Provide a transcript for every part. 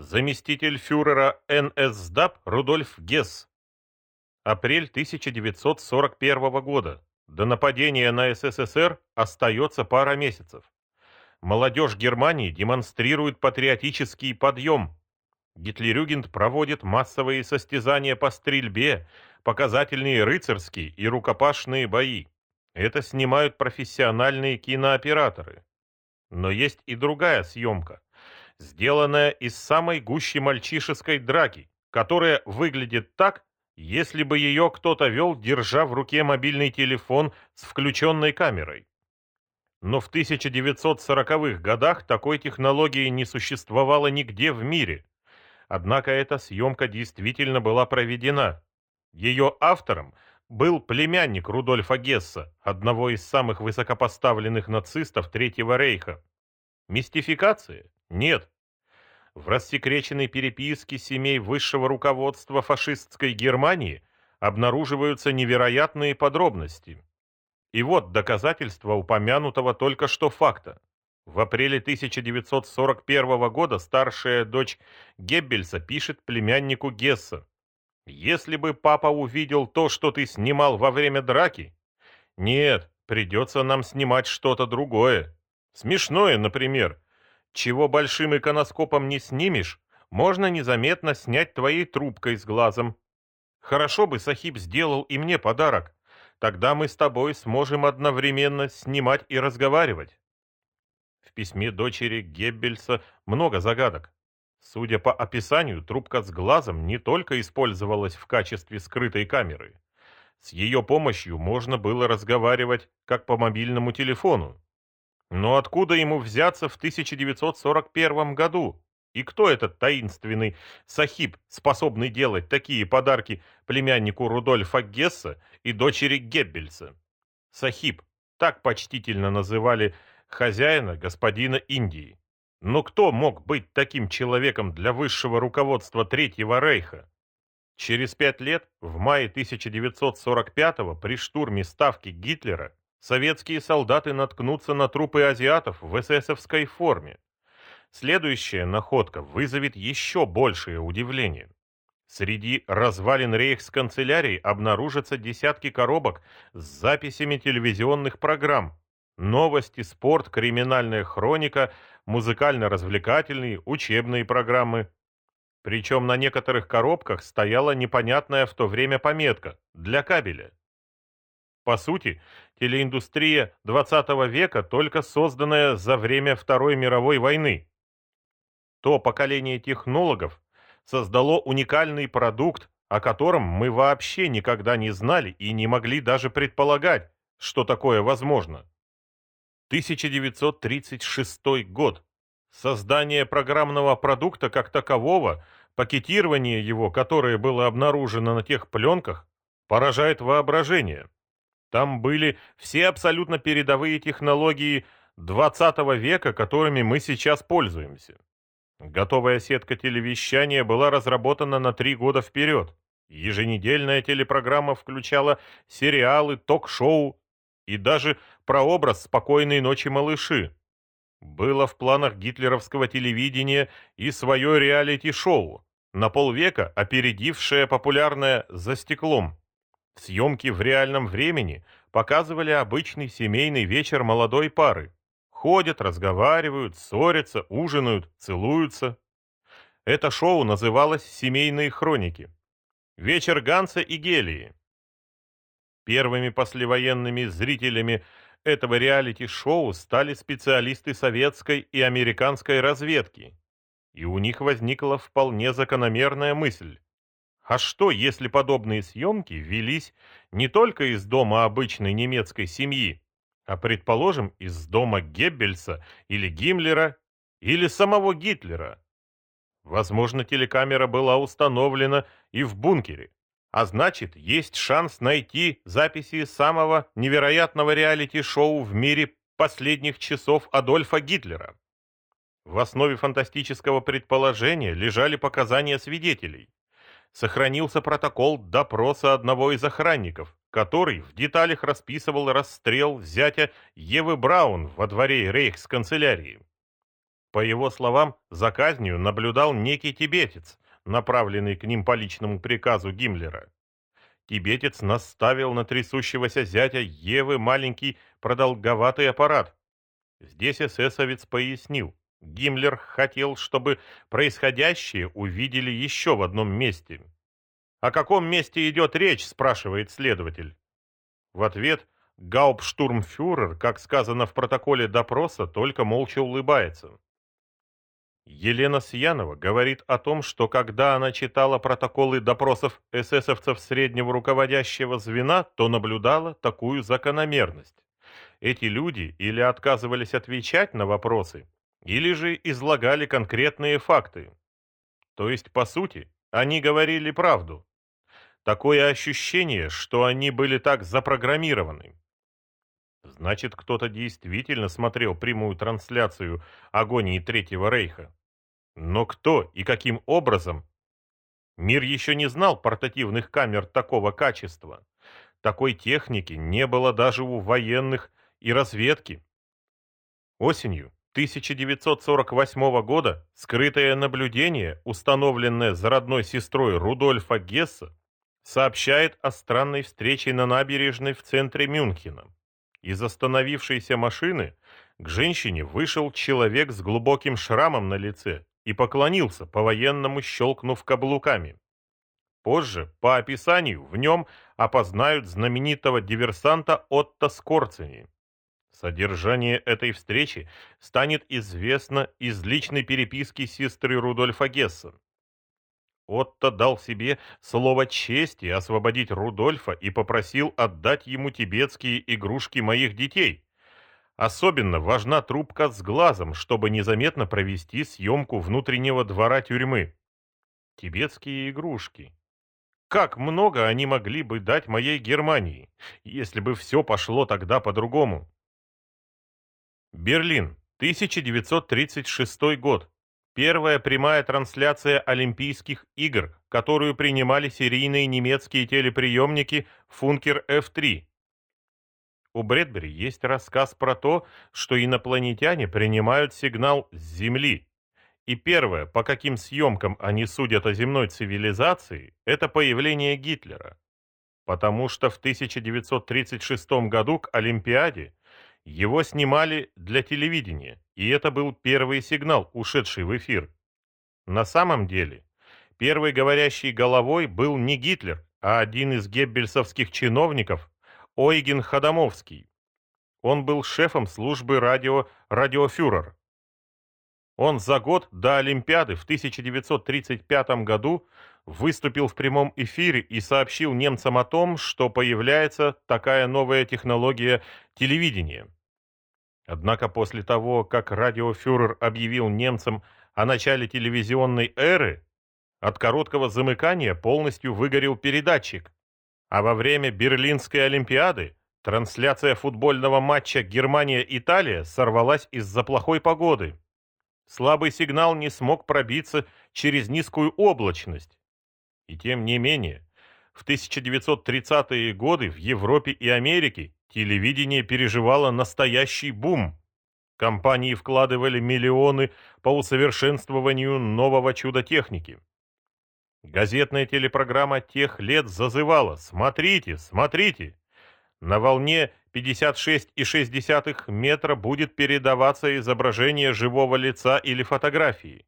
Заместитель фюрера НСДАП Рудольф Гесс. Апрель 1941 года. До нападения на СССР остается пара месяцев. Молодежь Германии демонстрирует патриотический подъем. Гитлерюгенд проводит массовые состязания по стрельбе, показательные рыцарские и рукопашные бои. Это снимают профессиональные кинооператоры. Но есть и другая съемка, сделанная из самой гущи мальчишеской драки, которая выглядит так, если бы ее кто-то вел, держа в руке мобильный телефон с включенной камерой. Но в 1940-х годах такой технологии не существовало нигде в мире. Однако эта съемка действительно была проведена. Ее автором был племянник Рудольфа Гесса, одного из самых высокопоставленных нацистов Третьего Рейха. Мистификация? Нет. В рассекреченной переписке семей высшего руководства фашистской Германии обнаруживаются невероятные подробности. И вот доказательства упомянутого только что факта. В апреле 1941 года старшая дочь Геббельса пишет племяннику Гесса. «Если бы папа увидел то, что ты снимал во время драки...» «Нет, придется нам снимать что-то другое. Смешное, например. Чего большим иконоскопом не снимешь, можно незаметно снять твоей трубкой с глазом. Хорошо бы Сахиб сделал и мне подарок. Тогда мы с тобой сможем одновременно снимать и разговаривать. В письме дочери Геббельса много загадок. Судя по описанию, трубка с глазом не только использовалась в качестве скрытой камеры. С ее помощью можно было разговаривать как по мобильному телефону. Но откуда ему взяться в 1941 году? И кто этот таинственный сахиб, способный делать такие подарки племяннику Рудольфа Гесса и дочери Геббельса? Сахиб, так почтительно называли хозяина господина Индии. Но кто мог быть таким человеком для высшего руководства Третьего Рейха? Через пять лет, в мае 1945-го, при штурме ставки Гитлера, советские солдаты наткнутся на трупы азиатов в эсэсовской форме. Следующая находка вызовет еще большее удивление. Среди развалин рейхсканцелярии обнаружатся десятки коробок с записями телевизионных программ. Новости, спорт, криминальная хроника, музыкально-развлекательные, учебные программы. Причем на некоторых коробках стояла непонятная в то время пометка «для кабеля». По сути, телеиндустрия 20 века только созданная за время Второй мировой войны. То поколение технологов создало уникальный продукт, о котором мы вообще никогда не знали и не могли даже предполагать, что такое возможно. 1936 год. Создание программного продукта как такового, пакетирование его, которое было обнаружено на тех пленках, поражает воображение. Там были все абсолютно передовые технологии 20 века, которыми мы сейчас пользуемся. Готовая сетка телевещания была разработана на три года вперед. Еженедельная телепрограмма включала сериалы, ток-шоу и даже прообраз «Спокойной ночи, малыши». Было в планах гитлеровского телевидения и свое реалити-шоу, на полвека опередившее популярное «За стеклом». Съемки в реальном времени показывали обычный семейный вечер молодой пары. Ходят, разговаривают, ссорятся, ужинают, целуются. Это шоу называлось «Семейные хроники». Вечер Ганса и Гелии. Первыми послевоенными зрителями этого реалити-шоу стали специалисты советской и американской разведки. И у них возникла вполне закономерная мысль. А что, если подобные съемки велись не только из дома обычной немецкой семьи, а, предположим, из дома Геббельса или Гиммлера, или самого Гитлера. Возможно, телекамера была установлена и в бункере, а значит, есть шанс найти записи самого невероятного реалити-шоу в мире последних часов Адольфа Гитлера. В основе фантастического предположения лежали показания свидетелей сохранился протокол допроса одного из охранников, который в деталях расписывал расстрел зятя Евы Браун во дворе рейхсканцелярии. По его словам, за казнью наблюдал некий тибетец, направленный к ним по личному приказу Гиммлера. Тибетец наставил на трясущегося зятя Евы маленький продолговатый аппарат. Здесь эсэсовец пояснил, Гиммлер хотел, чтобы происходящее увидели еще в одном месте. «О каком месте идет речь?» – спрашивает следователь. В ответ Гауптштурмфюрер, как сказано в протоколе допроса, только молча улыбается. Елена Сьянова говорит о том, что когда она читала протоколы допросов эсэсовцев среднего руководящего звена, то наблюдала такую закономерность. Эти люди или отказывались отвечать на вопросы, или же излагали конкретные факты. То есть, по сути, они говорили правду. Такое ощущение, что они были так запрограммированы. Значит, кто-то действительно смотрел прямую трансляцию агонии Третьего Рейха. Но кто и каким образом? Мир еще не знал портативных камер такого качества. Такой техники не было даже у военных и разведки. Осенью 1948 года скрытое наблюдение, установленное за родной сестрой Рудольфа Гесса, сообщает о странной встрече на набережной в центре Мюнхена. Из остановившейся машины к женщине вышел человек с глубоким шрамом на лице и поклонился, по-военному щелкнув каблуками. Позже, по описанию, в нем опознают знаменитого диверсанта Отто Скорцени. Содержание этой встречи станет известно из личной переписки сестры Рудольфа Гесса. Отто дал себе слово чести освободить Рудольфа и попросил отдать ему тибетские игрушки моих детей, Особенно важна трубка с глазом, чтобы незаметно провести съемку внутреннего двора тюрьмы. Тибетские игрушки. Как много они могли бы дать моей Германии, если бы все пошло тогда по-другому. Берлин, 1936 год. Первая прямая трансляция Олимпийских игр, которую принимали серийные немецкие телеприемники Функер F3 у Брэдбери есть рассказ про то, что инопланетяне принимают сигнал с Земли. И первое, по каким съемкам они судят о земной цивилизации, это появление Гитлера. Потому что в 1936 году к Олимпиаде его снимали для телевидения, и это был первый сигнал, ушедший в эфир. На самом деле, первой говорящей головой был не Гитлер, а один из геббельсовских чиновников, Ойген Хадамовский. Он был шефом службы радио «Радиофюрер». Он за год до Олимпиады в 1935 году выступил в прямом эфире и сообщил немцам о том, что появляется такая новая технология телевидения. Однако после того, как радиофюрер объявил немцам о начале телевизионной эры, от короткого замыкания полностью выгорел передатчик, а во время Берлинской Олимпиады трансляция футбольного матча Германия-Италия сорвалась из-за плохой погоды. Слабый сигнал не смог пробиться через низкую облачность. И тем не менее, в 1930-е годы в Европе и Америке телевидение переживало настоящий бум. Компании вкладывали миллионы по усовершенствованию нового чуда техники. Газетная телепрограмма тех лет зазывала «Смотрите, смотрите!» На волне 56,6 метра будет передаваться изображение живого лица или фотографии.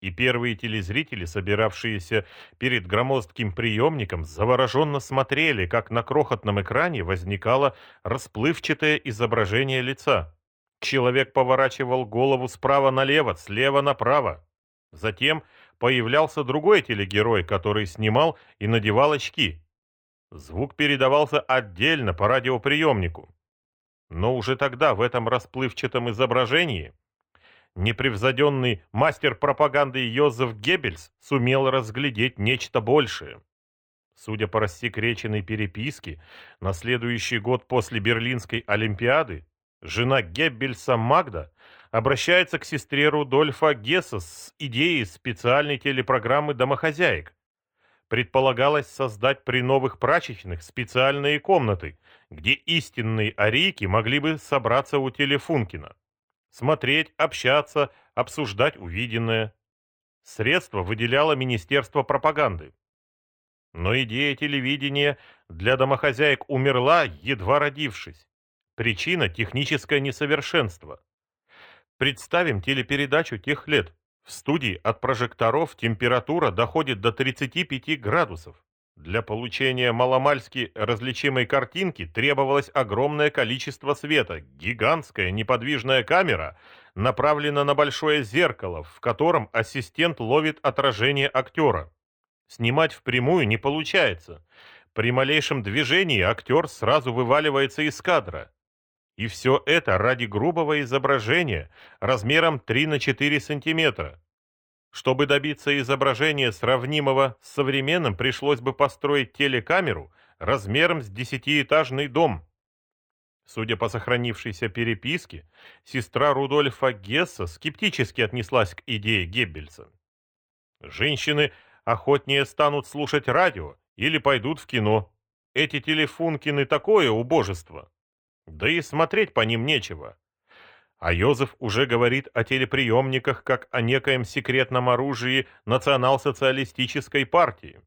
И первые телезрители, собиравшиеся перед громоздким приемником, завороженно смотрели, как на крохотном экране возникало расплывчатое изображение лица. Человек поворачивал голову справа налево, слева направо. Затем появлялся другой телегерой, который снимал и надевал очки. Звук передавался отдельно по радиоприемнику. Но уже тогда в этом расплывчатом изображении непревзойденный мастер пропаганды Йозеф Геббельс сумел разглядеть нечто большее. Судя по рассекреченной переписке, на следующий год после Берлинской Олимпиады жена Геббельса Магда обращается к сестре Рудольфа Гесса с идеей специальной телепрограммы «Домохозяек». Предполагалось создать при новых прачечных специальные комнаты, где истинные арийки могли бы собраться у Телефункина. Смотреть, общаться, обсуждать увиденное. Средства выделяло Министерство пропаганды. Но идея телевидения для домохозяек умерла, едва родившись. Причина – техническое несовершенство. Представим телепередачу тех лет. В студии от прожекторов температура доходит до 35 градусов. Для получения маломальски различимой картинки требовалось огромное количество света. Гигантская неподвижная камера направлена на большое зеркало, в котором ассистент ловит отражение актера. Снимать впрямую не получается. При малейшем движении актер сразу вываливается из кадра. И все это ради грубого изображения размером 3 на 4 сантиметра. Чтобы добиться изображения сравнимого с современным, пришлось бы построить телекамеру размером с десятиэтажный дом. Судя по сохранившейся переписке, сестра Рудольфа Гесса скептически отнеслась к идее Геббельса. Женщины охотнее станут слушать радио или пойдут в кино. Эти телефункины такое убожество. Да и смотреть по ним нечего. А Йозеф уже говорит о телеприемниках как о некоем секретном оружии национал-социалистической партии.